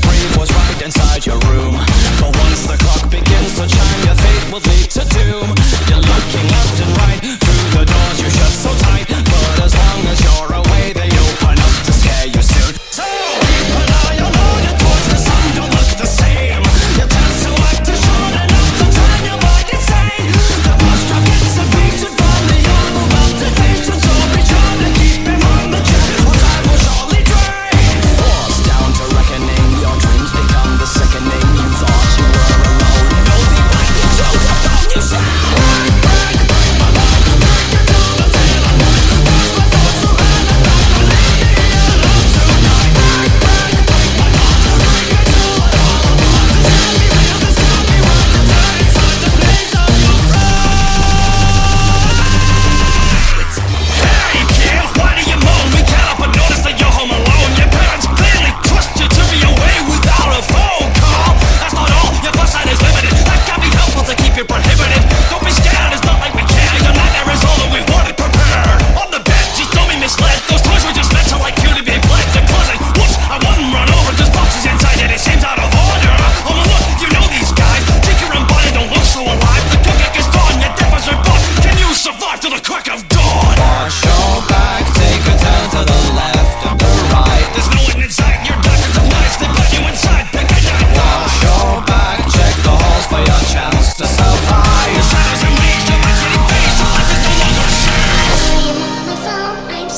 brain was right inside your room But once the clock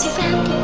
G